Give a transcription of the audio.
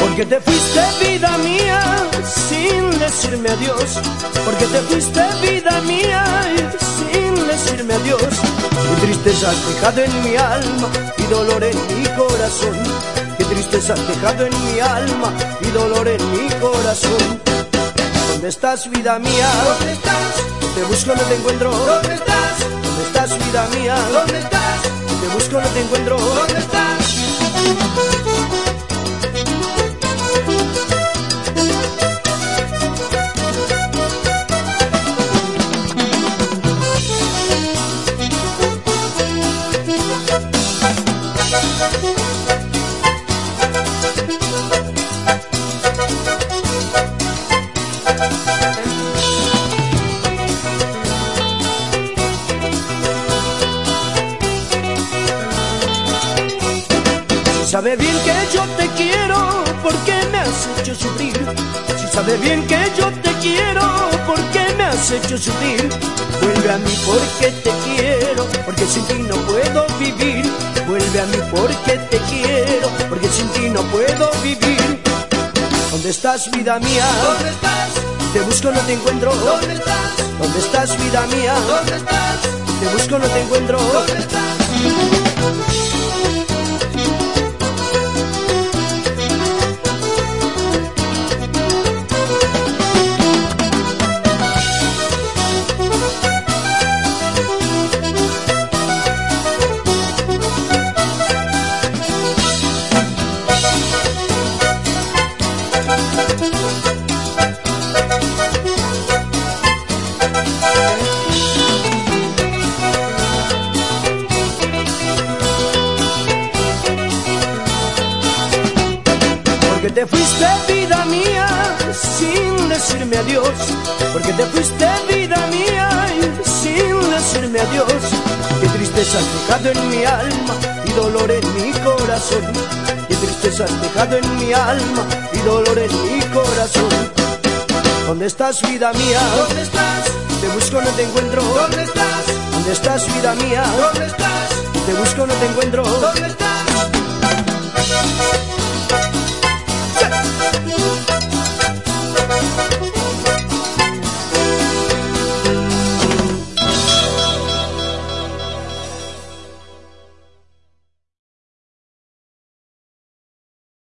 Porque te fuiste vida mía sin decirme adiós. Porque te fuiste vida mía sin decirme adiós. Tristeza has dejado en mi alma y dolor en mi corazón. Qué tristeza has dejado en mi alma y dolor en mi corazón. ¿Dónde estás vida mía? ¿Dónde estás? Te busco no te encuentro. ¿Dónde estás? ¿Dónde estás vida mía? ¿Dónde estás? Te busco no te encuentro. ¿Dónde estás? Sabe bien que yo te quiero, ¿por qué me has hecho sufrir? Si sabe bien que yo te quiero, ¿por qué me has hecho sufrir? Vuelve a mí porque te quiero, porque sin ti no puedo vivir. Vuelve a mí porque te quiero, porque sin ti no puedo vivir. ¿Dónde estás, vida mía? ¿Dónde estás? Te busco, no te encuentro. ¿Dónde estás? ¿Dónde estás, vida mía? ¿Dónde estás? Te busco, no te encuentro. ¿Dónde estás? Porque te fuiste vida mía sin decirme adiós. Porque te fuiste vida mía sin decirme adiós. Qué tristeza has dejado en mi alma y dolor en mi corazón. Qué tristeza has dejado en mi alma y dolor en mi corazón. ¿Dónde estás vida mía? ¿Dónde estás? Te busco no te encuentro. ¿Dónde estás? ¿Dónde estás vida mía? ¿Dónde estás? Te busco no te encuentro. ¿Dónde estás?